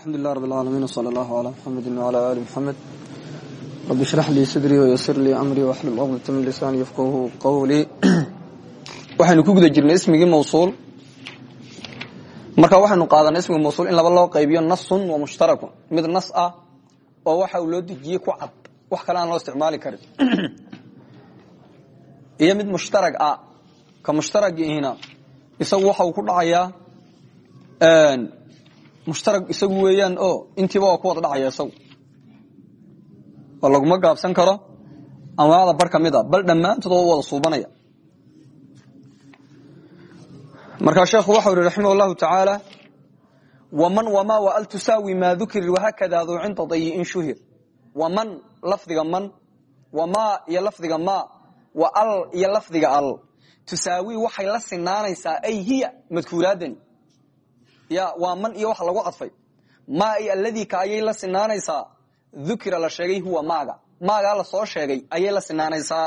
alxamdulilah rab alcaalamiin wsala allahu calaa muxamedi wcala aali muxamed rabbi ishrax lii sadrii wayasir lii amrii waxlul cuqdata min lisaani yafqahu qawlii waxaynu ku guda jirnay ismigii mawsuul. Marka waxaynu qaadanay ismiga mawsuul in laba loo qaybiyo nasun wa mushtarakun. Mid nas ah oo waxa uu loo dejiyey ku cad. Wax kale aan mid mushtarag ah ka mushtaragiihina isagu waxa uu ku dhacayaa mushtarag isagu weeyaan oo intiiba waa ku wada dhacaya isagu. Oo laguma gaabsan karo anwaacda bar ka a bal dhammaantood oo wada suubanaya. Markaa sheekhu waxau ihi raximah llahu tacaala waman wamaa wa al tusaawi maa dukir wahakada duu cinda dayi'in shuhir. Waman lafdiga man wamaa iyo lafdiga maa wa al iyo lafdiga al. Tusaawi waxay la sinaanaysaa ay hiya madkuuraadani ya waa man iyo waxa lagu cadfay maa iyo alladii ka ayay la sinaanaysaa? Dukira la sheegay huwa maaga. Maagaa la soo sheegay ayay la sinaanaysaa.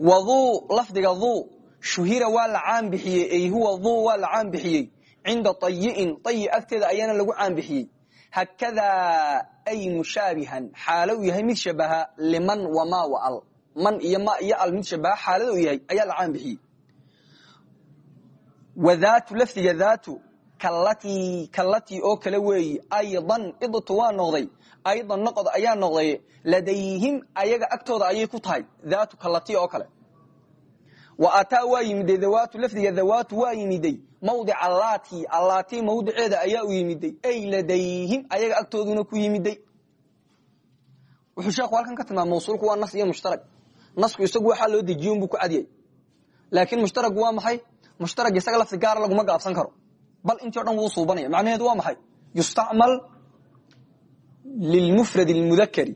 Waduu lafdiga duu shuhira waa la caan bixiyey ay huwa duu waa la caan bixiyey. Cinda tayi'in tayi agteeda ayaana lagu caan bixiyey. Hakadaa ay mushaabihan xaalo uu yahay mid shabaha liman wamaa wa al. Man iyo ma iyo al mid shabaha xaalada uu yahay ayaa la caan bixiyey wadaatu lafdiga daatu kalatii oo kale weeyi aydan idtu waa noqday aydan noqod ayaa noqday ladayhim ayaga agtooda ayay ku tahay daatu kalati oo kale. Wa ataa waa yimiday dawaatu lafdiga dawaatu waa yimiday mawdica allaati allaati mawdiceeda ayaa u yimiday ay ladayhim ayaga agtooduna ku yimiday. Wuxuu sheekhu halkan ka tilmaama mawsuulku waa nas iyo mushtarag nasku isagu waxaa loo dejiye unbuu ku cadiyay laakiin mushtaragu waa maxay mushtarag isaga lafdi gaara laguma gaabsan karo bal intii o dhan wuu suubanaya macnaheedu waa maxay yustacmal lilmufradi lmudakari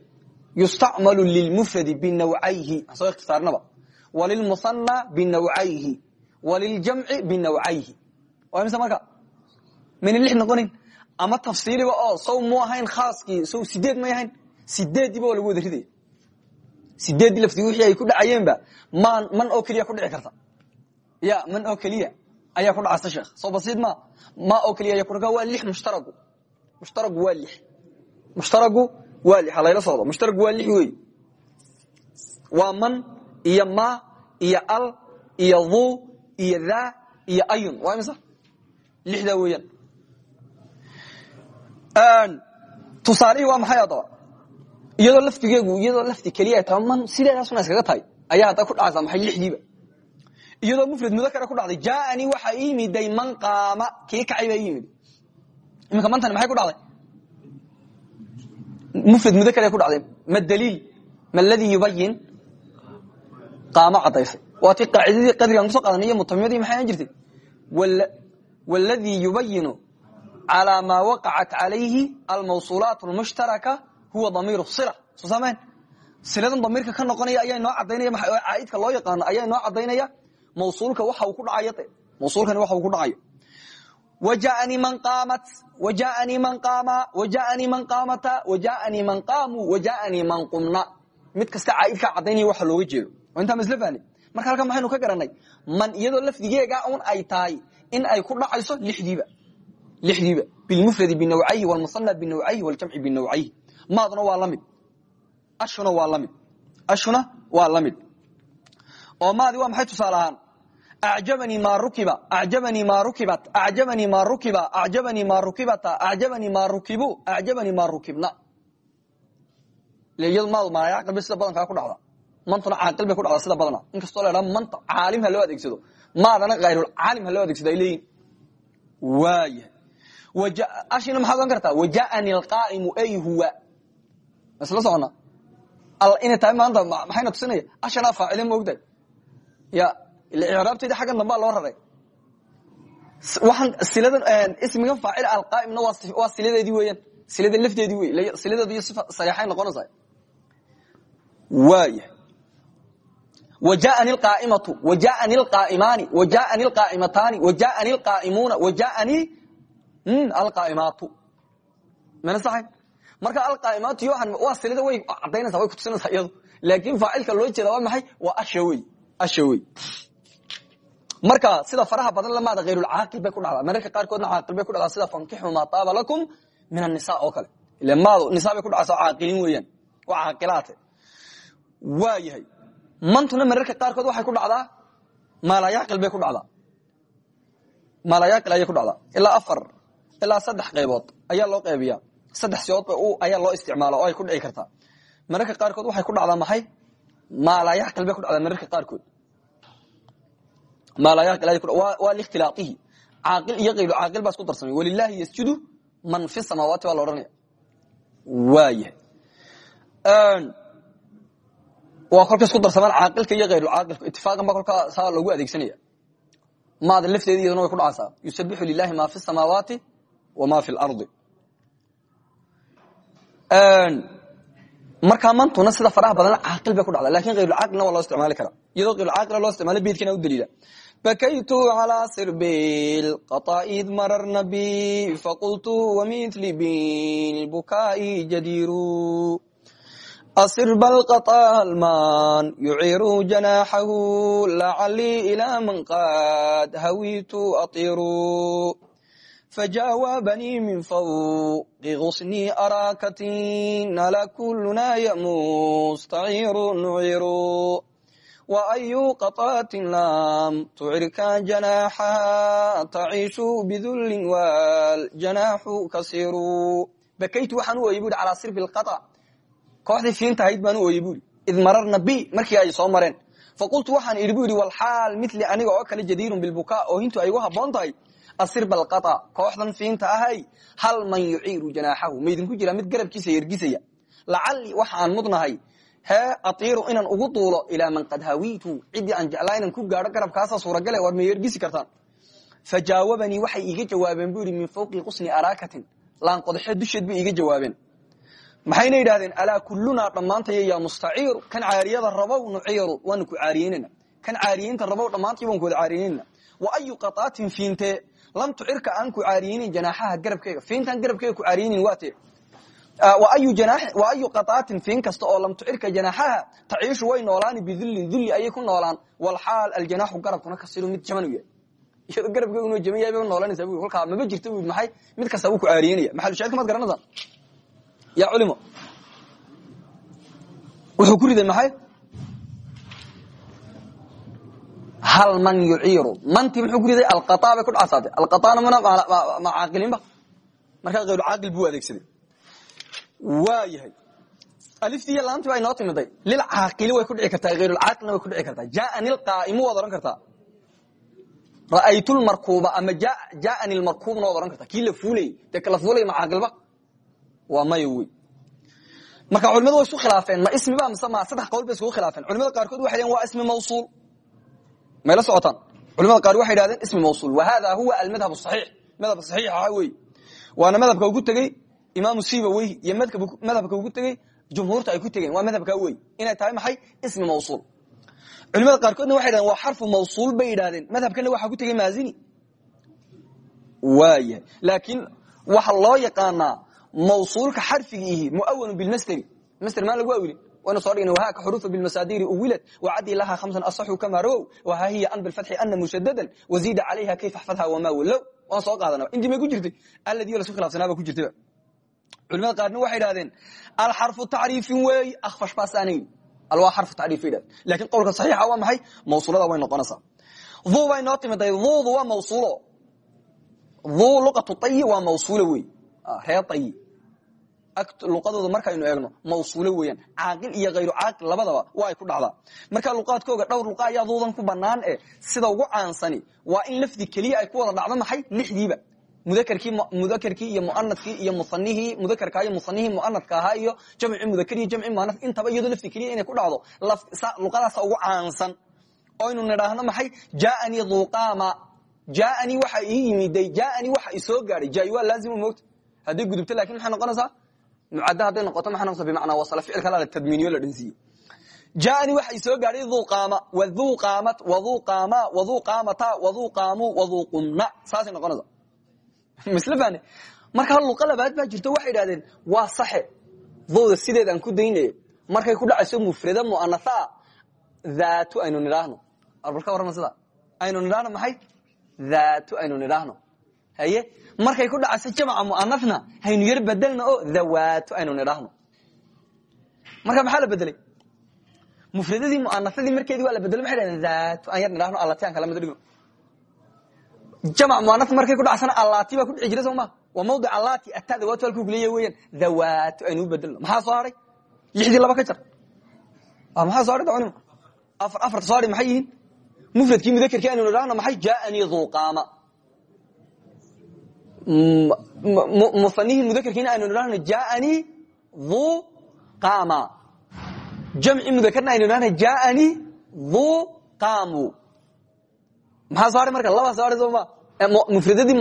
yustacmalu lilmufradi binawcayhi soo ikhtisaarnaba walilmusanna binawcayhi waliljamci binawcayhi waa mise marka mayna lix noqonin ama tafsiiliba oo saw mu ahayn khaaskii saw sideed may ahayn sideeddiiba waa lagu wada ridaya sideeddii lafdi wixii ay ku dhacayeenba man man oo keliya ku dhici karta ya man oo keliya ayaa ku dhacaysa sheekh soo basiid ma ma oo keliya ayaa ku dhaca waa lix mushtaragu. Mushtaragu waa lix. Mushtaragu waa lix. Halayla socdo. Mushtaragu waa lix weey. Waa man iyo ma iyo al iyo duu iyo daa iyo ayun. Waa imisa? Lixdaa weeyaan. Tusaalihii waa maxay adaba iyadoo lafdigeegu iyadoo lafdi keliya ta man sideedaasuna iskaga tahay? Ayaa hadda ku dhacaysa maxay lixdiiba iyadoo mufrad mudakara ku dhacday jaaanii waxaa ii miday man qaama. Kii kacay baa ii mid iminka mantani maxay ku dhacday? Mufrad mudakaray ku dhacday. Ma daliil? Ma aladii yubayin qaamo caddaysay waatii qaacidadii qadrigaan kuso qaadanay iyo mutamimadii maxay jirtay? Waladii yubayinu calaa maa waqacat calayhi almawsuulaat almushtaraka huwa damiir sila soo saamayn siladan damiirka ka noqonaya ayaa noo cadaynaya caaidka loo yaqaano ayaa noo cadaynaya mawsuulka waxa uu ku dhacayo mawsuulkani waxa uu ku dhacayo wajaanii man qaamat wajaanii man qaama wajaanii man qaamata wajaanii man qaamuu wajaanii man qumna. Mid kasta caaidkaa cadaynaya waxa looga jeedo. Intaa ma isla fahni marka halkan maxaynu ka garanay man iyadoo lafdigeega un ay tahay in ay ku dhacayso lixdiiba. Lixdiiba. Bilmufradi binawcayhi wlmusana binawcayhi wljamci binawcayhi. Maaduna waa la mid ashuna waa la mid ashuna waa la mid oo maadi waa maxay tusaale acjabanii ma rukiba acjabanii ma rukibat acjabanii ma rukiba acjabanii ma rukibata acjabanii ma rukibu acjabanii ma rukibna iyado maadu maayaqilba sida badankaa ku dhacda mantuna caaqil bay ku dhacda sida badana inkastoo la dhaa manta caalim ha loo adeegsado maadana hayrulcaalim ha loo adeegsado ay leeyihiin waaya ashina maxaad ohan kartaa wajaanii alqaa'imu ay huwa isla socona inay tahay maanta maxayna tusinaya ashanaa faacile ma ogtahay ya icraabteedi xaggan dambaa loo raray ismigan faacil alqaa'imna waa siladeedii weeyaan silada lafteedii wey siladeedu iyo sifa sareexay noqonaysaa waaya wajaanii alqaa'imatu wajaanii alqaa'imaani wajaanii alqaa'imataani wajaanii alqaa'imuuna wajaanii alqaa'imaatu mana saxay marka alqaaimaatu iyo waa silida way cadaynaysa way kutusinaysaa iyadu laakin faacilka loo jeeda waa maxay waa asha wey asha wey marka sida faraha badan lamaada hayrulcaaqil bay ku dhacdaa. Mararka qaarkoodna caaqil bay ku dhacdaa sida fankixu maa taaba lakum min anisa oo kale. Ile maadu nisa bay ku dhacaysa caaqiliin weeyaan. Waa caaqilaate waa mantuna mararka qaarkood waxay ku dhacdaa maalayaqil bay ku dhacdaa. Maalayaqil ayay ku dhacdaa. Ilaa afar ilaa saddex qaybood ayaa loo qaybiya saddex siyood ayaa loo isticmaala oo ay ku dhici kartaa. Mararka qaarkood waxay ku dhacdaa maxay? Maalayaqil bay ku dhacdaa mararka qaarkood waa likhtilaaihi caaqil iyo ayru caaqil baa isku darsamay walilaahi ysjudu man fi samaawaati baa la odhanaya waayahay waa kolka isku darsamaan caaqilka iyo hayrulcaaqilku itifaaqan baa kolkaa saa loogu adeegsanaya maada lafteeda iyadana way ku dhacaysaa yusabixu lilahi ma fi samaawaati wa ma fi lardi markaa mantuna sida faraha badan caaqil bay ku dhacda laakiin kayrucaaqilna waa loo isticmaali karaa. Iyadoo kayrucaaqila loo isticmaalo beydkana u daliila. Bakaytu calaa sirbil qataa'id mararna bi faqultu wamithli bilbukaa'i jadiiru. Asirba alqataalman yuciiru janaaxahu lacalii ilaa man qaad hawiitu atiiru. fajawaabanii min fawqi gusni araakatin ala kuluna yamustaciru nuciru وأي قطاة لم تعرك جناحها تعيش بذل والجناح كسير بكيت waxaan u ooyey bui calaa sirbi lqaطع kooxdii fiinta ahayd baan u ooyey bui id mararna bi markii ay soo mareen faqultu waxaan idhi bu yidhi walxaal mili aniga oo kale jadiirun bilbukaa oo hintu ay igu haboon tahay asirba alqaطع kooxdan fiinta ahay hal man yuciiru janaaxahu. Maydinku jiraa mid garabkiisa yergisaya lacali waxa aan mudnahay hee aiiru inaan ugu duulo ilaa man qad hawiitu. Ciddii aan jeclaa inaan ku gaadho garabkaasa suuragale war ma yergisi kartaan. Fajaawabanii waxay iiga jawaabeen bu yidhi min fawqi qusni araakatin. Laan qodaxee dusheed bay iiga jawaabeen. Maxayna yidhahdeen alaa kulunaa dhammaantaya yaa mustaciiru kan caariyada rabow nuciiru waanu ku caariyeynana kan caariyeynta rabow dhammaantay waan ku wada wa ayu qaaatin fiinte lam tucirka aan ku caariyeynin janaaxaha garabkeega fiintaan garabkeega ku caariyeynin waatee ayu qaaatin fiin kasta oo lam tucirka janaaxaha taciishu way noolaani bidulin dulli ayay ku noolaan. Walxaal aljanaaxu garabkuna kasiru mid jaban u yahay. Iyadoo garabkeegu inuu jaban yahay bay noolanaysaa bu kolkaa maba jirta bu maxay? Mid kasta wuu ku aariyenaya maxalushaadka maad garanaysaa ya culimo wuxuu ku riday maxay hal man yuciiru? Mantii muxuu ku riday? Alqaa bay ku dhacasaade alqaana mana ma caaqilinba markaa hayru caaqil buu adeegsaday. Waa yahay. Aliftii iyo laantii baa inoo timiday lilcaaqili way ku dhici kartaa hayrulcaaqilna way ku dhici kartaa. Jaani lqaa'imu waad ohan kartaa. Ra'aytu lmarkuuba ama jaani lmarkuubna waad ohan kartaa. Kii la fuulayey dee kala fuulaya ma caaqilba waa maya wey. Marka culimadu way isku khilaafeen. Ma ismiba mise ma saddex qowl bay iskugu khilaafeen. Culimada qaarkood waxay dhaheen waa ismi mawsuul may la socotaan. Culimada qaar waxay dhahdeen ismi mawsuul. Wa hada huwa almadhab saxiix madhabka saxiixa wey waana madhabka ugu tegey imaamu sibaweyhi iyo madhabka ugu tegey jumhuurta ay ku tegeen. Waa madhabka wey inay tahay maxay? Ismi mawsuul. Culimada qaarkoodna waxay dhahdeen waa xarfu mawsuul bay yidhahdeen. Madhabkana waxaa ku tegey maazini. Waayahay laakiin waxa loo yaqaanaa mawsuulka xarfigiihi muawanu bilmasderi masder maan lagu awilin waynu soo dhigna wahaaka xuruufa bilmasaadiri uwilad wacadii lahaa khamsan asaxu kamaa rawow wahaa hiya an bilfatxi ana mushadadan waziida calayha kayfa xfadha wamaa wallow waan soo qaadanaba intii may ku jirtay? Alladii lasku khilaafsanaaba ku jirtayba culimada qaarna waxay idhahdeen alxarfu tacriifin weey akfash baasaanay alwaa xarfu tacriif idhahdeen laakiin qowlka saxiixa waa maxay? Mawsuulada way noqonaysaa. Duu bay noo timiday duudu waa mawsuulo. Duu luqatu tayi waa mawsuulo wey reer tayi luqadooda markaynu eegno mawsuulo weeyaan. Caaqil iyo hayru caaqil labadaba waa ay ku dhacdaa. Marka luqaadkooga dhowr luqa ayaa duudan ku banaan e sida ugu caansani waa in lafdi keliya ay ku wada dhacdo maxay lixdiiba. Mudakerkii iyo muanadkii iyo musanihii mudakerka iyo musanihii muanadka ahaa iyo jamci mudakr iyo jamci muanad intaba iyadoo lafdi keliya inay ku dhacdo luqadaasa ugu caansan. Oynu nidhaahno maxay? Jaanii duqama jaanii waxa ii yimiday jaanii waxa isoo gaadhay. Jaai waa laazima moogta hadday gudubto laakiin maxay noqonaysaa mucadda hadday noqoto maxay noqonaysa bimacnaa wasala ficilka la tadmiiniyo la dhansiiyo jaanii waxa isoo gaadhay duqaama waduu qaamat waduu qaama waduu qaamata waduu qaamu waduu qumna saasay noqonaysa misle fahne markaa luqa labaad baa jirto waxay idhahdeen waa saxe. Dowda sideed aan ku daynaya markay ku dhacayso mufrada mu'anathaa daatu aynu nidhaahno. Bal ka warrama sida aynu nidhaahno maxay? Dhaatu aynu nidhaahno. Haye markay ku dhacayso jamca muanafna haynu yar bedelna o dhawaatu aynu nidhaahno. Marka maxaa la bedelay mufradadii muanasadii markeedii waa la bedelo maxay dhahdeen dhaatu aan yar nidhahno allati aan kala mid dhigno jamc muanaf markay ku dhacsana allati baa ku dhici jira soo ma? Waa mawdic allati ataa dhawaatu halkuu kuleeya weeyaan. Dhawaatu aynu bedelno maxaa soo haray? Laba ka jar. Maxaa soo haray dawanima afar afarta maxay yihiin? Mufradkii mudakerkii aynu nidhahno maxay? Jaanii duqaama musanihii mudakerkiina aynu nidhahno jaanii du qama jamci mudakarna aynu nidhahno jaanii du qamu maxaa soo haray marka labaa soo haray soo ma mufradadii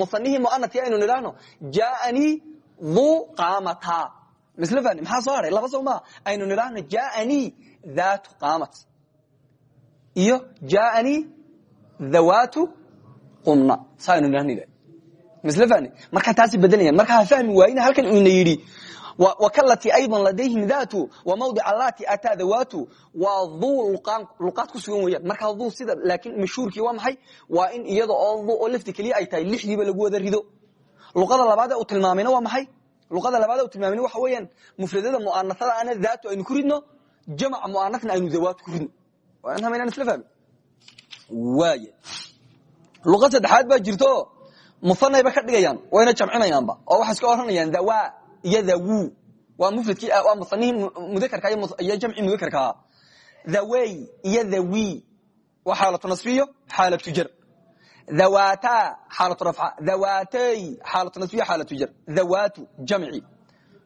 musanihii muanadkii aynu nidhahno jaanii du qaamata misle fani maxaa soo haray laba soo maa aynu nidhahno jaanii dhatu qaamat iyo jaanii dhawaatu qumna saa aynu nidhahno misle fani markaa taasi bedelayaan. Marka ha fahmi waayina halkan ina yidhi wakalati ayضa ladayhim dhatu wamawdic alati ataa dhawatu waa duu luqaad ku sugan weyaan markaa duu sida laakin mashhuurkii waa maxay? Waa in iyada oo du oo lafti keliya ay tahay lixdiiba lagu wada rido. Luqada labaad ee uu tilmaamayna waa maxay? Luqada labaad ee uu tilmaamayna waxa weeyaan mufradada mu'anasada ana dhaatu aynu ku ridno jamc mu'anasna aynu dhawaatu ku ridno. Waa in hamaynaan isla fahmi. Waaya luqad saddexaad baa jirto musanayba ka dhigayaan wayna jamcinayaanba. Oo waxay iska oranayaan dhawa iyo dhawu waa mufradkii waa musanihii mudakarka iyo jamci mudakarkaa dhawey iyo dhawi waa xaalatu nasbiyo xaalatu jar dhawata xaalatu rafca. Dhawatey xaalatu nasbiyo xaalatu jar dhawaatu jamci.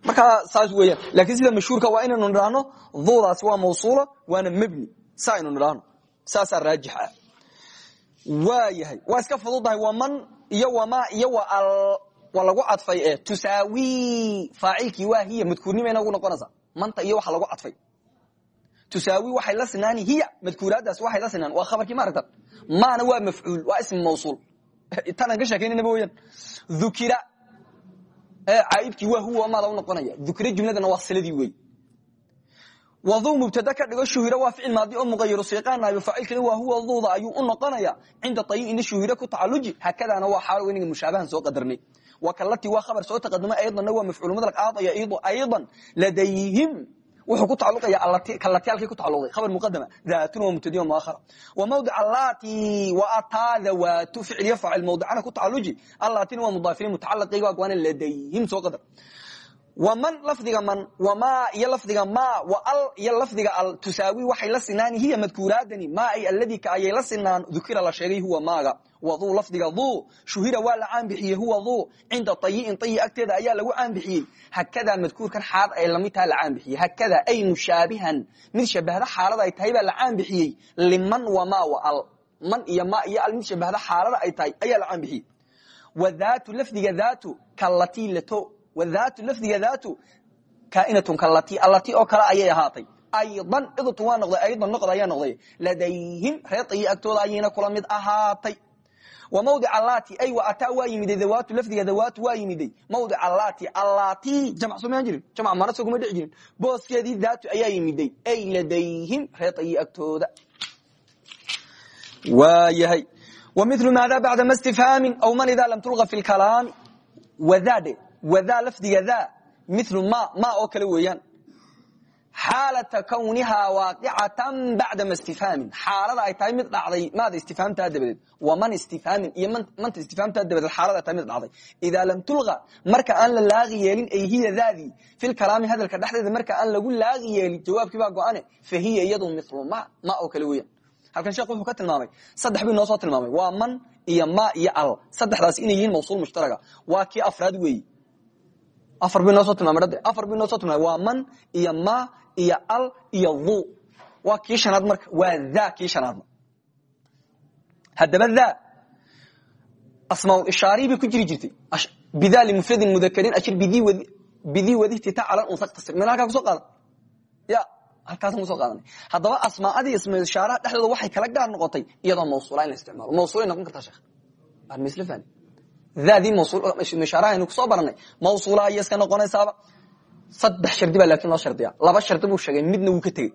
Markaa saas weeyaan laakiin sida mashhuurka waa inaynu nidhaahno duudaasi waa mawsuula waana mebni sa aynu nidhaahno. Saasaa raajix ah waa yahay. Waa iska fududahay. Waa man iyo wama iyo waa lagu cadfay e tusaawi. Faacilkii waa hiya. Madkuurnima nagu noqonaysa. Manta iyo waxa lagu cadfay tusaawi waxay la sinaani hiya. Madkuuraadaas waxay la sinaan. Waa khabarkii maaragtan maana waa mafcuul waa ismi mawsuul. Tanaan ka sheekaynayna weyaan dhukira caaidkii waa huwa maada u noqonaya. Dhukira jumladana waa siladii wey waduu mubtada ka dhigo shuhira waa ficil maadi oo muqayiru siiqaanayo faacilkani waa huwa duuda ayuu u noqonaya cinda tayi'ina shuhira ku tacaluji hakadaana waa xaalo weyniga mushaabahan soo qadarnay. Wakalati waa khabar soo taqaduma aydanna waa mafcuul madlaq aadaya aydan ladayhim. Wuxuu ku tacaluqaya kalati halkii ku tacaluqday khabar muqadama daatun waa mubtadiyo muakhara wa mawdic allati wa ataa dhawaatu ficiliyo faacil mawdicana ku tacaluji allatina waa mudaafiriin mutacalaqiga waa goana ladayhim soo qadar wman lafdiga man wma iyo lafdiga ma wal iyo lafdiga al tusaawi waxay la sinaan hiya madkuuraadani ma ay alladii ka ayay la sinaan dukira la sheegay huwa maaga. Waduu lafdiga duu shuhira waa la caan bixiyey huwa duu cinda tayi'in tayi agteeda ayaa lagu caan bixiyey hakadaa madkuurkan xaad ay la mid taha la caan bixiyey hakada ay mushaabihan mid shabahda xaalada ay tahay baa la caan bixiyey liman wama wal man iyo ma iyo al mid shabahda xaalada ay tahay ayaa la caan bixiyey wadaatu lafdiga daatu kalatii lato wadaatu lafdiga daatu kaainatun kalati allati oo kale ayay ahaatay aydan idtu waa noqday aydan noqd ayaa noqday ladayhim reer tayi agtooda ayayna kula mid ahaatay wa mawdic allati ay wa ataa waa yimiday dawaatu lafdiga dawaatu waa yimiday mawdic allati allati jamc soo maan jirin jamc mana soo kuma dhici jirin booskeedii daatu ayaa yimiday ay ladayhim reer tayi agtooda waa yahay wa milu maada bacda ma stifhaamin aw man idaa lam tulqa fi lkalaami wadaadhe wadaa lafdiga daa milu ma ma oo kale weeyaan. Xaalata kwnihaa waaqicatan bacda ma istifhaamin. Xaalada ay tahay mid dhacday maada istifhaamtaa dabadeed. Wa man istifhaamin iyo manta istifhaamtaa dabadeed xaalada ay tahay mid dhacday. Idaa lam tulqa marka aan la laaqi yeelin ay hiya daadii fi lkalaami hadalka dhexdeeda marka aan lagu laaqi yeelin jawaabkii baa go-ane fa hiya iyadu milu ma ma oo kale weeyaan. Halkan sheekh wuxuu ka tilmaamay saddex bii noo soo tilmaamay waa man iyo ma iyo al. Saddexdaas inay yihiin mawsuul mushtaraga waa kii afraad weeyi afar bi noo soo tilmaamay dhade afar bi noo soo tilmaamay waa man iyo ma iyo al iyo dhu waa kii shanaad marka waa dha kii shanaadna haddaba dha asmaa ishaariyi bay ku jiri jirtay. Bida limufradin mudakarin ashir bidii wadihti tacalan unsa tasir meel halkaa ku soo qaadan? Ya halkaasaan ku soo qaadanay. Haddaba asmaadii isma ishaaraha dhexdooda waxay kala gaar noqotay iyadoo mawsuula in la isticmaalo. Mawsuulay noqon kartaa sheekh misle fani daadii mawsuulmishaarahaynu ku soo baranay mawsuula ayay iska noqonaysaaba saddex shardi baa laakiin loo shardiya laba shardi buu sheegay midna wuu ka tegey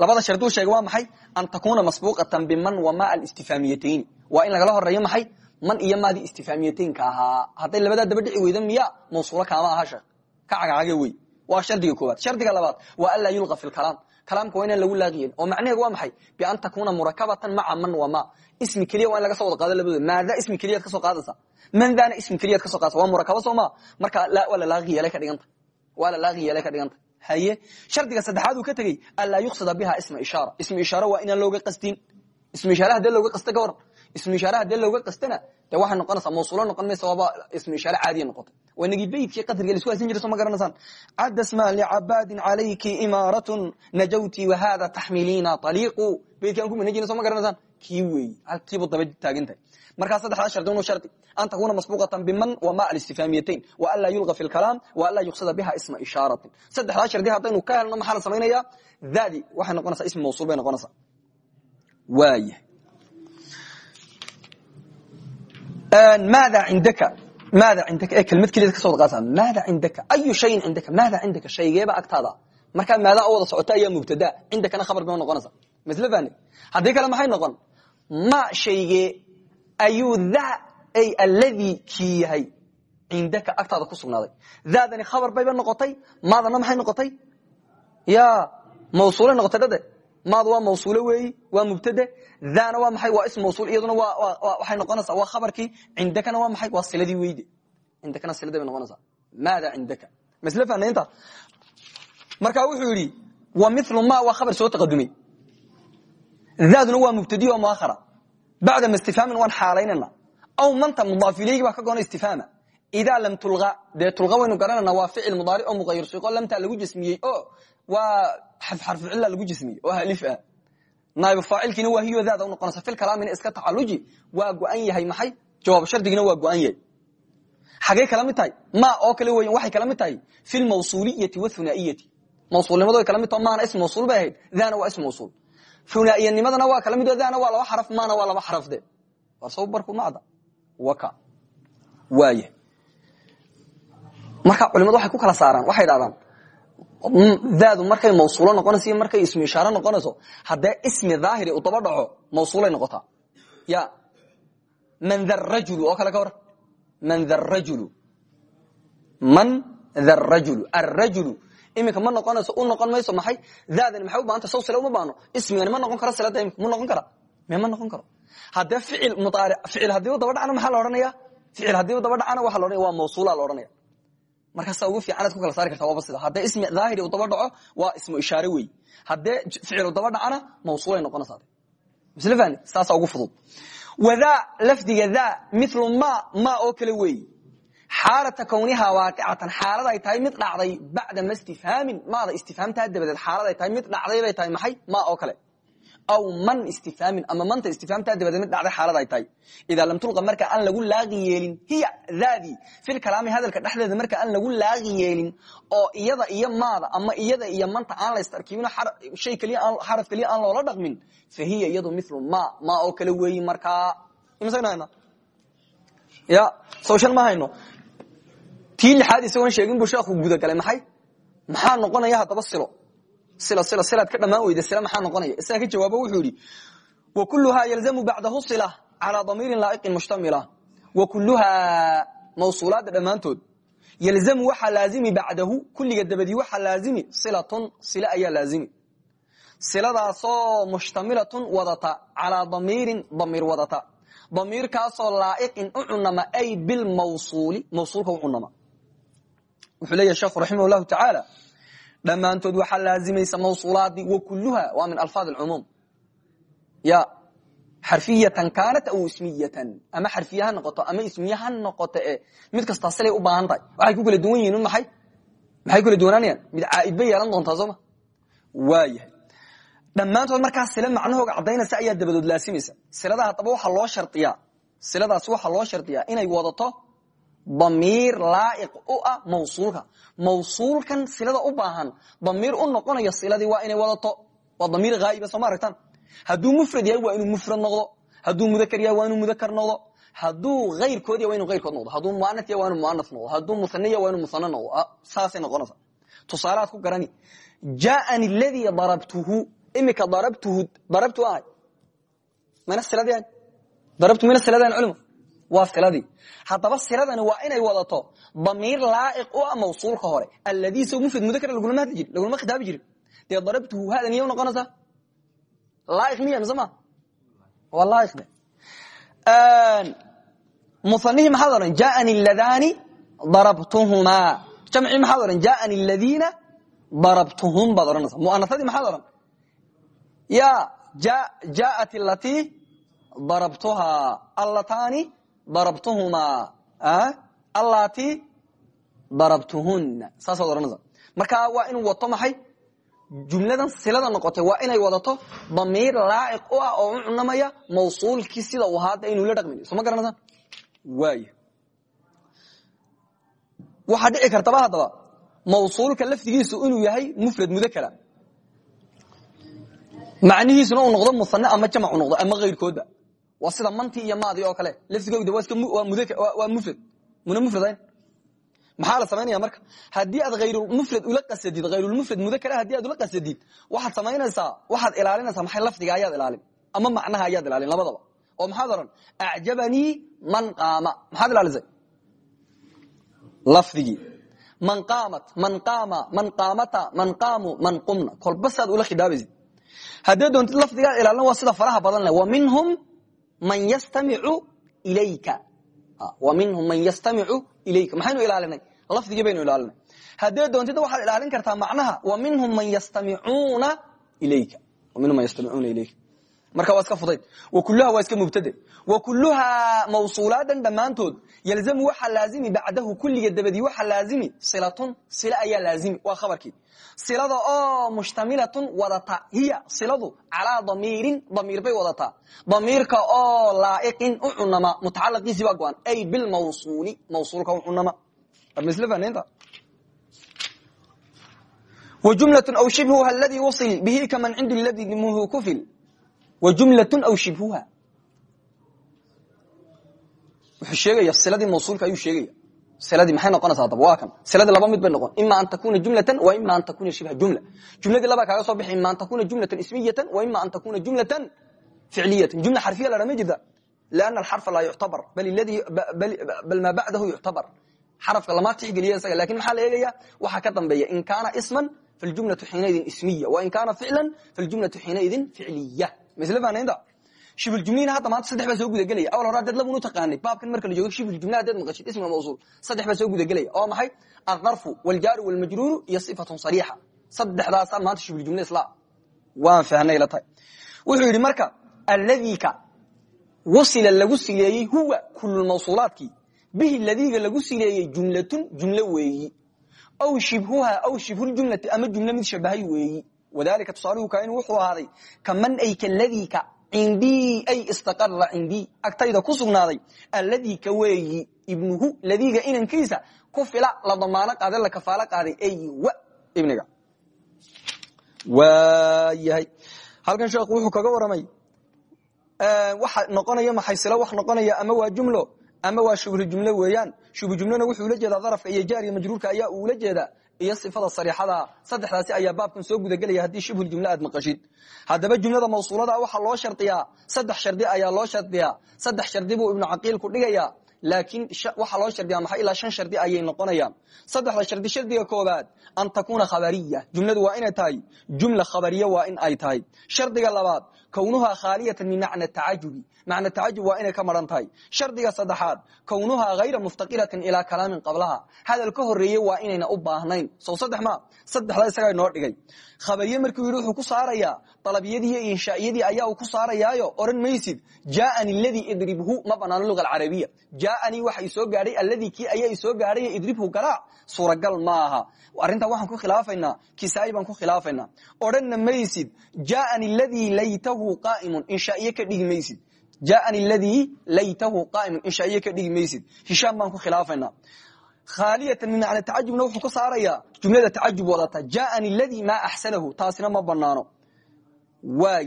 labada sharduu sheegay waa maxay an takuna masbuuqatan biman wama alistifaamiyatayn waa in lagala horeeyo maxay man iyo maadii istifaamiyataynka ahaa hadday labadaa daba dhici weyda miya mawsuulo kaama aha sheekh ka cagacage wey waa shardiga koowaad shardiga labaad waa anlaa yulqa fi lkalaam kalaamka waa inaan lagu laaqiyen oo macnaheedu waa maxay bian takuna murakabatan ismi keliya waa in laga so wada qaado labadooda maada ismi keliyaad ka soo qaadaysa. Mandaana ismi keliyaad ka soo qaadaysa. Waa murakabo soo maa marka waa la laaqi yeelay ka dhiganta. Waa la laaqi yeelay ka dhiganta. Haye shardiga saddexaad uu ka tegey anlaa yuqsada biha isma ishaara. Ismi ishaara waa inaan looga qastin. Ismi ishaara hadee looga qasta ka waran ismi ishaara hadee looga qastana dee waxay noqonaysaa mawsuulo noqon maysa waaba ismi ishaare caadiya noqotay. Waa inagii beydkii qadriga la isku haysan jira soo ma garanaysaan? Cadasma licabaadin calayki imaaratun najawti wahada taxmiliina aliiqu beydkii aan ku manajina soo ma garanaysaan kii weeyi halkiibu daba taagantahay markaa saddexdaa shardi unu shardi. An takuna masbuuqatan biman wama alistifaamiyatayn wa an laa yulqa fi lkalaam wa an laa yuqsada biha isma ishaaratin. Saddexdaa shardi haddaynu ka helno maxaa la samaynaya dadi waxay noqonaysaa ismi mawsuul bay noqonaysaa. Waaya maada indaka maada indaka ee kelmad keliya ka soo qaadasa maada indaka ayu shayin indaka maada indaka shaygeeba agtaada. Markaa maada oo wada socota ayaa mubtada. Cindakana khabar bay noqonaysa fahne haddii kale maxay noqon ma shaygee ayuu da ay alladii kii yahay cindaka agtaada ku sugnaaday daadani khabar bayba noqotay maadana maxay noqotay ya mawsuulay noqotay dhade maad waa mawsuule weeyi waa mubtade daana waa maxay waa ism mawsuul iyaduna waxay noqonaysaa waa khabarkii cindakana waa maxay waa siladii weyde cindakana silada bay maada cindaka masle fahna intaas marka wuxuu yidhi wa milu ma waa khabar soo taqadumay daaduna waa mubtadi oo muakhara bacda ma istifhaamin waan xaalaynana aw manta mudaaf ilaygi baa ka goona istifhaama. Idaa lam tulqa dee tulqa waynu garanana waa ficil mudaaric oo muqayir siqo lamtaa lagu jasmiyey oo waa xarfu cila lagu jasmiyey oo halif ah. Naayib faacilkiina waa hiyo daada unoqonaysa fil kalaamina iska tacaluji waa go-an yahay maxay? Jawaab shardigina waa go-an yahay. Xagay kala mid tahay? Ma oo kale weyan waxay kala mid tahay? Fi lmawsuuliyati wahunaa'iyati mawsuulnimadu way kala mid taho maana ism mawsuul bay ahayd daana waa ism mawsuul hunaaiyanimadana waa kala mid oo daana waa laba xaraf maana waa laba xaraf de. War soo barku macda waka. Waaya marka culimadu waxay ku kala saaraan waxay dhahdaan daadu markay mawsuulo noqonayso iyo markay ismu ishaare noqonayso haddee ismi daahiri u daba dhaco mawsuulay noqotaa? Ya. Man tha rajulu oo kale ka man tha rajulu. Man tha rajulu. Arrajulu iminka ma noqonayso u noqon mayso maxay? Daadani maxay u baahanta saw sile uma baahno. Ismigani ma noqon karo silada imika mu noqon kara. Me ma noqon karo. Haddee ficil mudaaric ficil haddii u daba dhacana maxaa la odhanaya ficil haddii u daba dhacana waxa la odhanaya waa mawsuula la odhanaya markaasa ugu fiicanaad ku kala saari karta waaba sida haddee ismi daahiri u daba dhaco waa ismu ishaare wey haddee ficil u daba dhacana mawsuulay noqonaysaa misle fahni saasa ugu fudud. Wadaa lafdiga daa milu ma ma oo kale weey xaalata kawnihaa waaqicatan xaalad ay tahay mid dhacday bacda ma istifhaamin maada istifhaamtaa dabadeed xaalad ay tahay mid dhacday bay tahay maxay ma oo kale aw man istifhaamin ama manta istifhaamtaa dabadeed mid dhacday xaalad ay tahay idaa lam tulqa marka aan lagu laaqi yeelin hiya daadii fil kalaami hadalka dhexdeeda marka aan lagu laaqi yeelin oo iyada iyo maada ama iyada iyo manta aan la istarkiibino shay keliya xaraf keliya aan loola dhaqmin fa hiya iyadu milu ma ma oo kale weeyi markaa ya sawshan ma hayno tii lixaad isagoon sheegin buu sheekhu gudagalay maxay? Maxaa noqonaya haddaba silo? Sila sila silaad ka dhammaan weyda sila maxaa noqonaya? Isaga ka jawaabo wuxuu yidhi wa kulluhaa yalzamu bacdahu sila calaa damiirin laa'iqin mushtamila. Wa kulluhaa mawsuulaadda dhammaantood. Yalzamu waxaa laazimi bacdahu kulliga dabadii waxaa laazimi. Silatun sila ayaa laazimi. Siladaasoo mushtamilatun wadata calaa damiirin damiir wadata. Damiirkaasoo laa'iqin u cunama ay bilmawsuuli mawsuulka u cunama wuxuu leeyahy sheekhu raximah llahu tacaala dhammaantood waxaa laazimaysa mawsuulaadii wa kulluha waa min alfaad alcumuum ya xarfiyatan kaanat aw ismiyatan ama xarfiye ha ama ismiye ha noqoto e mid kastaa silay u baahan waxay ku kala duwan yihiin maxay? Maxay kula duwanaanayaan mid caaid bay yeelan doontaa sooma waayahay dhammaantood markaa sile macnahooga caddaynaysa ayaa dabadood laasimaysa. Silada haddaba waxaa loo shardiyaa siladaas waxaa loo shardiyaa inay wadato damiir laa'iq u ah mawsuulka. Mawsuulkan silada u baahan damiir u noqonaya siladii waa inay wadato. Waa damiir haa'iba sooma aragtaan hadduu mufrad yahay waa inuu mufrad noqdo. Hadduu mudakar yahay waa inuu mudakar noqdo. Hadduu ayrkood yahy waa inu ayrkood noqdo. Hadduu muanat yahy waa inuu muanaf noqdo. Hadduu muhane yahy waa inuu muhane noqdo. Saasay noqonaysa tusaalaad ku garani. Jaaani ladii darabtuhu. Imika darabtuhu darabtu ahay. Mana siladii darabtu mina siladaan culimo waa siladii haddaba siladani waa inay wadato damiir laa'iq u ah mawsuulka hore. Alladii isagu mufrad mudakar lagulama khitaabi jirin dee darabtuhu hadan iya noqonaysaa laa'iq miya mise ma waa laa'iq de musanihii maxaad odhan jaani ladani darabtuhumaa. Jamcii maxaad odhan jaani ladiina darabtuhum baad odhanaysa muanasadii maxaad odhan ya jaat latii darabtuhaa. Allatani darabtuhumaa allatii darabtuhunna saasaad odhanaysa marka waa inuu wato maxay? Jumladan silada noqotay waa inay wadato damiir laaciq u ah oo u cunamaya mawsuulkii sida uu ahaada inuu la dhaqmin. Soo ma garanaysaan waay. Waxaa dhici kartaba haddaba mawsuulka lafdigiisu inuu yahay mufrad mudakara macnihiisuna uu noqdo musane ama jamac u noqdo ama kayrkoodba waa sida manti iyo maadi oo kale. Lafdigooda waa mufrad. Muna mufradayn maxaa la samaynaya marka? Haddii aad hayrulmufrad ula qasadid hayrulmufrad mudakara haddii aad ula qasadid waxaad samaynaysaa waxaad ilaalinaysaa maxay lafdiga ayaad ilaalin? Ama macnaha ayaad ilaalin labadaba. Oo maxaad oran acjabanii man qaama. Maxaad ilaalisay? Lafdigii. Man qaamat man qaama man qaamata man qaamu man qumna. Kolbasaad ula khidaabaysid. Haddii doontid lafdigaa ilaalina waa sida faraha badan leh. Wa minhum man yastamicu ilayka. Minhum man yastamicu ilayka. Maxaynu ilaalinay? Lafdigii baynu ilaalinay. Haddii doontid waxaad ilaalin kartaa macnaha wa minhum man yastamicuuna ilayka marka waa iska fudayd. Wa kuluha waa iska mubtade wa kuluhaa mawsuulaadan dhammaantood yalzamu waxaa laazimi bacdahu kulliga dabadii waxaa laazimi silatun sila ayaa laazimi waa khabarkii. Silada oo mushtamilatun wadata hiya siladu calaa damiirin damiir bay wadataa. Damiirka oo laa'iqin u cunama mutacalaqiisii baa go-an ay bilmawsuuli mawsuulka u cunama. Fanaynta wjumlaة aw shibhuha ladii wasil bihi kaman cindi ladii dimuhu kufil wjumlaة aw shibhuha. Wuxuu sheegaya siladii mawsuulka ayuu sheegaya. Siladii maxay noqonaysaa adaba waa kan. Siladii laba mid bay noqon. Ima an takuna jumlatan wa ima an takuna shibha jumla. Jumladii labaa kaaga soo bixi ima an takuna jumlatan ismiyatan wa ima an takuna jumlatan ficliyatan. Jumla xarfiya la dhama jirta lana alxarfa laa yuctabar. Bal maa bacdahu yuctabar. Xarafka lama tixgeliya isaga laakiin maxaa la eegaya waxaa ka dambeeya in kaana isman faljumlatu xiinaidin ismiya wain kaana ficlan faljumlatu xiinaidin ficliya masle fahnaynta shibuljumlihina hadda maanta saddex baa soo gudagelaya awal hore haddaad labun u taqaanay baabkan marka la joogo shibuljumla haddaad maqashid ismiga mawsuul saddex baa soo gudagelaya oo maxay aldarfu waljaaru walmajruuru iyo sifatun sariixa saddexdaasa maanta shibuljumla isla waan fahnay la tahay wuxuu yidhi marka alladika wasila lagu sileeyey huwa kululmawsuulaadkii bihi ladiga lagu sileeyey jumlatun jumlo weeyi aw shibhuha aw shibhuljumlati ama jumlo mid shabahay weeyi wadalika tusaaluhu kain wuxuu ahaaday kaman ay kaladika cindii ay istaqara cindii agtayda ku sugnaaday alladii ka weeyi ibnuhu ladiga inankiisa ku fila la damaano qaade la kafaalo qaaday ay wa ibniga waayahay halkan sheekhu wuxuu kaga waramay waxa noqonaya maxaysilo wax noqonaya ama waa jumlo ama waa shubhu jumlo weeyaan shubhu jumlona wuxuu ula jeedaa darafka iyo jaariya majruurka ayaa uula jeedaa iyo sifada sariixada saddexdaasi ayaa baabkan soo gudagelaya haddii shibhuljumle aad maqashid. Haddaba jumlada mawsuulada waxaa loo shardiyaa saddex shardi ayaa loo shardiyaa. Saddex shardi buu ibnu caqiil ku dhigayaa laakiin waxaa loo shardiyaa maxaa ilaa shan shardi ayay noqonayaan. Saddexda shardi shardiga koobaad an takuuna khabariya. Jumladu waa inay tahay jumla khabariya waa in ay tahay. Shardiga labaad kownuhaa khaaliyatan min macna tacajubi macna tacajub waa inay ka maran tahay. Shardiga saddexaad kownuhaa hayra muftaqiratin ilaa kalaamin qablaha. Hadal ka horeeye waa inayna u baahnayn. Sow saddex ma saddexda isagaa inoo dhigay. Khabariye markuu yidhi wuxuu ku saarayaa dalabiyadii iyo inshaa'iyadii ayaa uu ku saarayaayo odhan maysid jaaani ladii idribhu ma banaano luga alcarabiya jaaanii waxa i soo gaadhay alladii kii ayaa i soo gaadhay idribhu garaac suuragal maaha. Arrintaa waxaan ku khilaafaynaa kisaayi baan ku khilaafaynaa. Odhanna maysid jaaani ladii laytahu qaa'imun. Inshaa'iye ka dhigi maysid. Jaaani ladii laytahu qaa'imun. Inshaa'iye ka dhigi maysid. Hishaam baan ku khilaafaynaa. Khaaliyatan min macna tacajubna wuxuu ka saarayaa jumlada tacajub wadata. Jaaani ladii maa axsanahu taasina ma banaano waa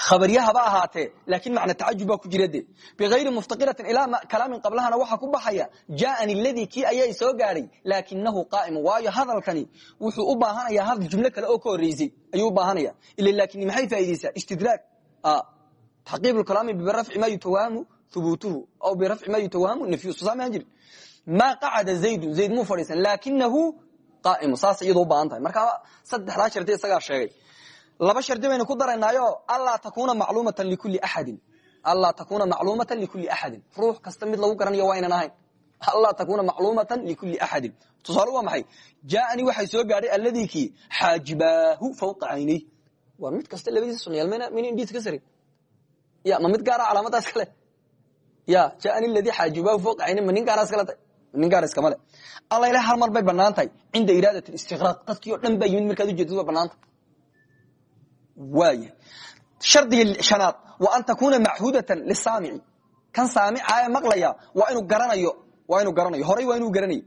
yahay khabariye haba ahaatee laakin macna tacajub baa ku jira de bigayri muftaqiratin ilaa kalaamin qablahana waxaa ku baxaya jaani ladii kii ayaa soo gaadhay laakinahu qaaimu waayo hadalkani wuxuu u baahanaya hadal jumlo kale oo ka horeysay ayuu u baahanaya ila laakin maxay faa'ideysaa istidraag. Taqiib kalaami birafci ma yutawahamu hubuutuhu aw birafci ma yutawahamu nafyu soo saamahan jirin ma qacada zaydun zayd muu fadhiisan laakinahu qaaimu saas iyadoo u baahan tahay. Marka saddexdaa shardi isagaa sheegay laba shardi baynu ku daraynaayo anlaa takuna macluumatan likuli axadin. Anlaa takuna macluumatan likuli axadin. Ruux kasta mid lagu garanayo waa ynan ahayn. Anlaa takuna macluumatan likuli axadin. Tusaale waa maxay? Jaaanii waxay soo gaadhay alladii kii xaajibaahu fawqa caynay waa mid kasta labadiisa sunyaal mayna indhiis ka sarin. Ya ma mid gaara calaamadaas kale ya jaaani ladii xaajibaahu fawqa caynay ma nin gaara iskale tay nin gaara iskama le alla ilaha hal mar bay banaan cinda iraadat istiqraaq. Dadkii oo dhan baa yimid markaad ujeedad waa banaanta waaya shardiga shanaad wa an takuna machudatan lisaamici kan saamicaae maqlaya waa inuu garanayo waa inuu garanayo horay waa inuu garanayo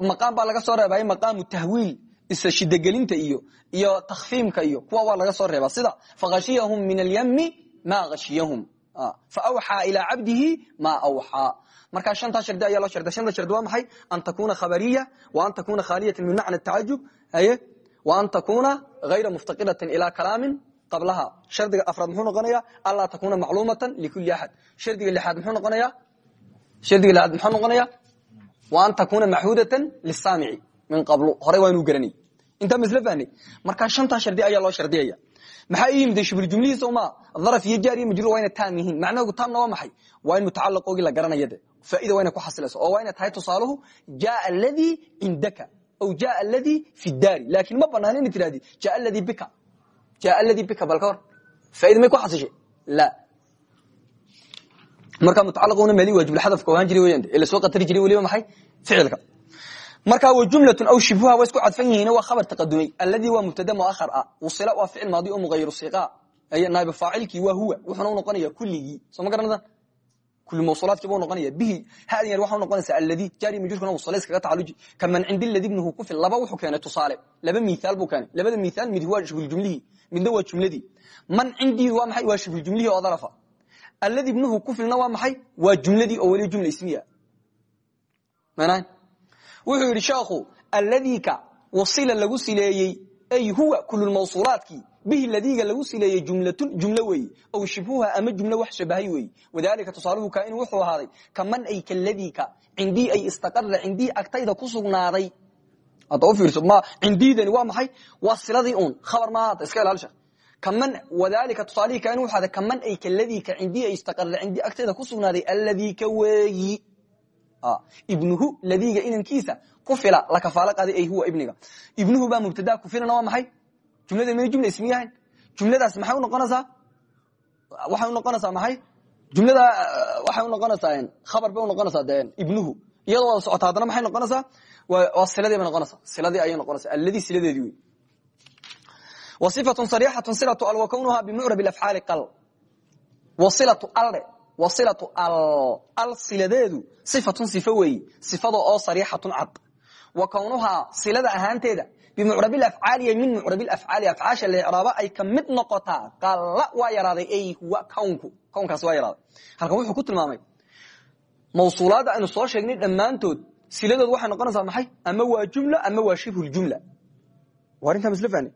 maqaam baa laga soo reebay maqaamu tahwiil isa shidagelinta iyo iyo takfiimka iyo kuwa waa laga soo reeba sida fakhashiyahum min alyami ma khashiyahum faawxaa ilaa cabdihi ma awxaa markaa shantaa shardi ayaa loo sharda shanta shardi waa maxay an takuna khabariya wa an takuna khaaliyatan min macna tacajub an takuna ayra muftaqiratin ilaa kalaamin qablaha shardiga afraad muxuu noqonaya anlaa takuna macluumatan likuli axad shardiga lixaad muxuu noqonaya shardiga lixaad muxuu noqonaya wa an takuna maxudatan lisaamici min qablu horey waa inuu garanay intaa masl fahnay markaa shantaa shardi ayaa loo shardiyaya maxaa ii yimid shibljumlihiisa uma daraf iyo jaar iyo majruur waa ina taam yihiin macnaheedu taamna waa maxay waa in mutacalaqoogii la garanaya de faaida waa ina ku xasilayso oo waa ina tahay tusaaluhu jaa aladii cindaka aw jaa aladii fi daari laakin ma banaan ina tirahdi jaa aladii bika jaa aladii bika bal ka hor faaida may ku xasishay la marka mutacalaquna mali waajibulxadafka ahaan jiri weyan ee la soo qatari jiray weliba maxay ficilka marka wa jumlatun aw shibhuha waa isku cadfan yihiin waa khabar taqadumay alladii waa mubtada muahar ah wasila waa ficil maadi oo mughayru siqa ay naayib faacilkii waa huwa wuxuuna u noqonaya kulligii soo ma garanadaan kul mawsulaadkiiba u noqonaya bihi hadan yar waxa u noqonaysa alladii jaari majruurkana wasala iskaga tacaluji kaman cindi alladii ibnuhu ku fil laba wuxuu keenay tusaale. Laba miithaal buu keenay. Labada miithaal mid waa shibhul jumlihi. Midna waa jumladii. Man cindii waa maxay? Waa shibhul jumlihi oo darafa. Alladii ibnuhu ku filna waa maxay? Waa jumladii oo weli jumla ismiya manaan wuxuu yidhi sheekhu alladika wasila lagu sileeyey ay huwa kululmawsuulaadkii bihi ladiiga lagu sileeyey jumlatun jumlo weeye aw shibhuha ama jumlo wax shabahay weeye wadalika tusaaluhu kaa inuu wuxuu ahaaday kaman ay kaladika cindii ay istaqara cindii agtayda ku sugnaaday. Hadda fiirso ma cindiidani waa maxay? Waa uun. Khabar maaha hadda iska ilaali sheekh kaman wadalika tusaalihii kaa inuu wuxuu ahaaday kaman ay kaladika cindii ay istaqara cindii agtayda ku sugnaaday alladika weeyi. Ibnuhu ladiga inankiisa ku fila la kafaalo qaaday ay huwa ibniga ibnuhu baa mubtadaa ku filana waa maxay jumlada may jumla ismiyahayn jumladaas maxay unoqonaysaa waxay unoqonaysaa maxay jumlada waxay unoqonaysaa khabar bay unoqonaysaa de ibnuhu iyadoo wada socota haddana maxay noqonaysaa waa siladii bay noqonaysaa siladii ayay noqonaysaa alladii siladeedii wey wa sifatun sarixatun silatu al wa kawnuha bimucrab afcaali qal wa silatu alde wasilatu al siladeedu sifatun sifo weeyi sifada oo sariixatun cad wa kownuhaa silada ahaanteeda bimucrabil afcaaliya min mucrabil afcaali. Afcaasha lecraaba ay ka mid noqotaa qalla waa yaraaday ay huwa kownku kownkaas waa yaraaday. Halkan wuxuu ku tilmaamay mawsuulaadda aynu soo sheegnay dhammaantood siladood waxay noqonaysaa maxay? Ama waa jumla ama waa shibhuljumla waa arrintaa masl fahni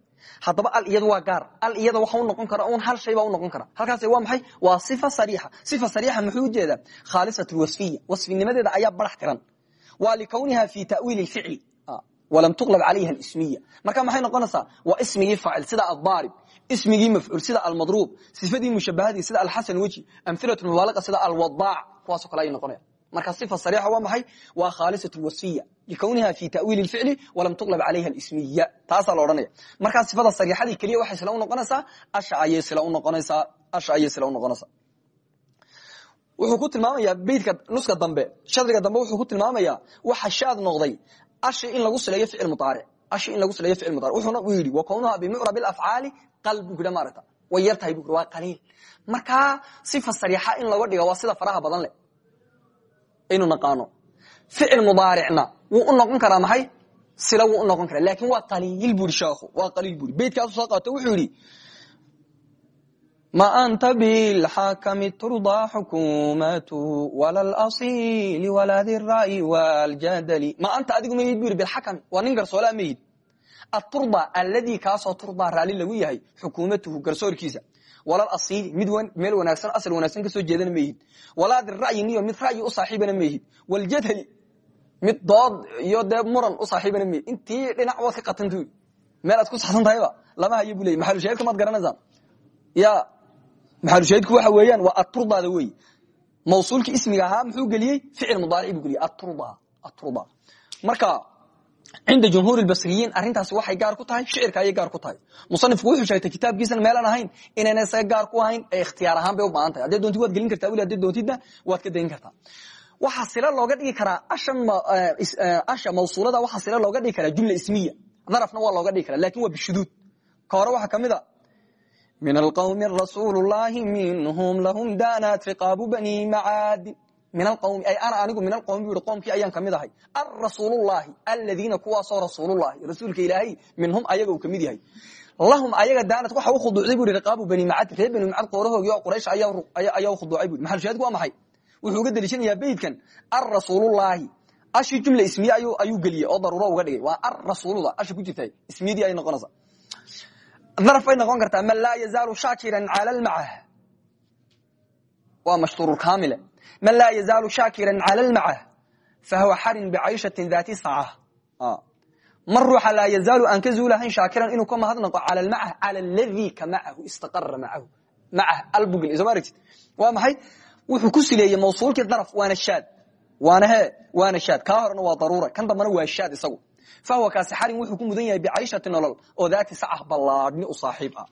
haddaba al iyada waa gaar al iyada waxa u noqon kara un hal shay baa u noqon kara. Halkaas waa maxay? Waa sifa sariixa. Sifa sariixa muxuu u jeedaa khaalisat lwasfiya wasfinimadeeda ayaa barax tiran waa likawniha fi ta'wiili ficli walam tuqlab calayha alismiya marka maxay noqonaysaa waa ismigii faacil sida addaarib ismigii mafcuul sida almadruub sifadii mushabahadii sida alxasan weji amhilatu mubaalaqa sida alwadaac kuwaasoo kale ay noqonaya marka sifa sariixa waa maxay? Waa khaalisat lwasfiya likawniha fi ta'wiili ficli walam tuqlab calayha alismiya taasaa la odhanaya. Markaa sifada sariixadii keliya waxay sila u noqonaysaa? Asha ayay sila sila unoqonaysaa wuxuu ku tilmaamayaa beydka nuska dambe shadriga dambe wuxuu ku tilmaamayaa waxa shaad noqday ashi in lagu sileeyo ficil mudaaric ashi in lagu sileeyo ficil mudaaric wuxuuna uu yidhi wa kawnuha bimucrab alafcaali qal buu kudha maaragta way yar tahay buu kudha waa qaliil. Markaa sifa sariixa in laga dhigo waa sida faraha badan leh. Aynu naqaano ficil mudaaricna wuu u noqon karaa maxay? Sila wuu u noqon karaa laakin waa qaliil buri sheekhu waa qaliil buri beydkaasu soo qaato wuxuu yidhi ma anta bilxakami turdaa xukumatuhu wala lasiili wala dira'yi waljadali ma anta adigu mayid bu yidhi bilxakami waa nin garsoolaa mayid aturda alladii kaasoo turdaa raalli lagu yahay xukuumatuhu garsoorkiisa. Walal asiili mid meel wanaagsan asal wanaagsan ka soo jeedana mayhid walaa dira'yi niyo mid ra'yi u saaxiibana mayhid waljadali mid dood iyo dee muran u saaxiibana mayhid intii dhinac waad ka qatantu meel aad ku saxsan tahayba lama hayo bu ley maxalushaahidka maad garanaysaa ya maxalushaahidku waxa weeyaan waa aturdaada wey mawsuulkii ismiga ahaa muxuu geliyey? Ficil mudaarici buu geliyey. Aturda marka cinda jumhuur basriyiin arintaasi waxay gaar ku tahay shicirka ayay gaar ku tahay. Musanifku wuxuu sheegtay kitaabkiisana meelaan ahayn inayna isaga gaar ku ahayn ee ikhtiyaar ahaan bay u baahan tahay. Hadday doontid waad gelin kartaa weli hadday doontidna waad ka dayn kartaa. Waxaa sila looga dhigi karaa asha mawsuulada waxaa sila looga dhigi karaa jumla ismiya. Darafna waa looga dhigi karaa laakiin waa bishuduud. Ka hore waxaa ka mid a min alqawmi rasuul llahi minhum lahum danat riqaabu bani macaadin min alqawmi ay ana anigu min alqawmi bu i qoomkii ayaan ka mid ahay arasuulullahi aladiina kuwaasoo rasuulullahi rasuulka ilaahay minhum ayaga uu ka mid yahay lahum ayaga daanad waxa u khuduucday bu riqaabu bani macad reer bani macad qoorahoogi oo quraysh ayaa u khuduucay bu maxalshaadku waa maxay wuxuu uga deliishanayaa beydkan arasuulullahi ashi jumla ismiye ayuu geliyey oo daruuro uga dhigay waa arasuuluda asha ku jirta ismiyadii ay noqonaysa daraf bay noqon kartaa man laa yazaalu shaakiran cala lmacah waa mashtuurulkaamile man laa yazaalu shaakiran cala lmacah fahuwa xarin bicayshati daati saca mar ruuxa laa yazaalu aan ka zuulahayn shaakiran inuu ka mahadnaqo cala lmacah cala ladii ka macahu istaqara macahu macah albugl soo ma aragtid? Waa maxay? Wuxuu ku sileeyey mawsuulkii daraf waana shaad. Waana he waana shaad. Kaa horena waa daruura. Kan dambana waa shaad isagu fahuwa kaasi xarin wuxuu ku mudan yahay bicayshati nolol oo daati sacah ballaadhni u saaxiib ah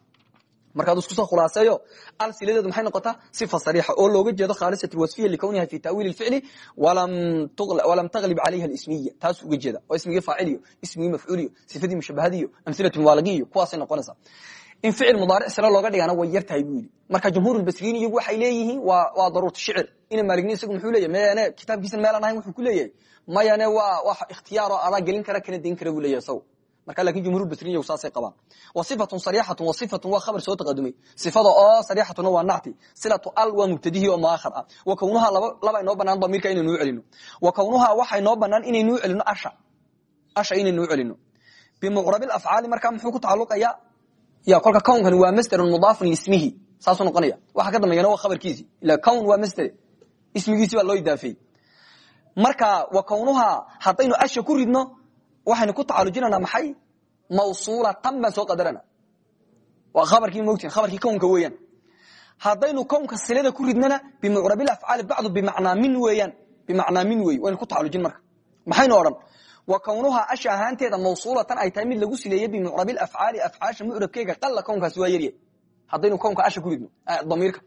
markaad isku soo khulaaseeyo al siladeedu maxay noqotaa sifa sariixa oo looga jeedo khaalisat wasfiya likowniha fi ta'wiili ficli walam taglib calayha ismiya taas uga jeeda oo ismigii faaciliyo ismigii mafcuuliyo sifadii mushabahadiyo amhilatu mubaalagiyo kuwaasay noqonaysaa in ficil mudaaric sila looga dhigana way yar tahay buu yidhi marka jumhuur basriyiin iyagu waxay leeyihiin waa daruurta shicir ina maaligni isagu muxuu leeyahy mayane kitaabkiisan meelaan ahayn wuxuu ku leeyahay mayane waa wax ikhtiyaar oo adaa gelin kara kana dayn kara buu leeyahay isagu marka laakiin jumhuur basriyin iyagu saasay qabaan. Wa sifatun sariixatun wa khabar soo taqadumay. Sifada oo sariixatuna waa nacti. Silatu al waa mubtadihii oo muaakhar ah. Wa kownuha laba inoo banaan damiirka inaynuu celino. Wa kownuha waxa inoo banaan inaynuu celino asha asha inaynuu celino. Bimuqrabil afcaali markaa muxuu ku tacaluqaya ya kolka kownkani waa masderun mudaafun lismihi saasuu noqonaya. Waxa ka dambeeyana waa khabarkiisi ila kown waa masder. Ismigiisi baa loo idaafeeyey marka wa kownuha haddaynu asha ku ridno waxaynu ku tacalujinanaa maxay? Mawsuulatan baan soo qadarana waa khabarkii mogtin khabarkii kownka weeyaan. Haddaynu kownka silada ku ridnana bimucrabil afcaali bacdu bimacnaa min weeyaan bimacnaa min wey waynu ku tacalujin marka. Maxaynu odhan? Wa kownuha asha ahaanteeda mawsuulatan ay tahay mid lagu sileeyey bimucrabil afcaali afcaasha mucrabkeega qalla kownkaasi waa yarya haddaynu kownka asha ku ridno damiirka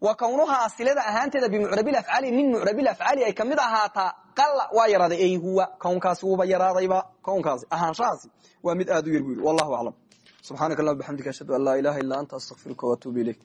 wa kownuhaa silada ahaanteeda bimucrabil afcaali min mucrabil afcaali ay ka mid ahaataa qalla waa yaraaday. Ey huwa kownkaasi wuuba yaraadayba kownkaasi ahaanshahaasi waa mid aad u yar bu wallahu aclam subxaanaka allah bxamdika ashhadu an laa ilaha illa anta astaqfiruka waatuubu ilayk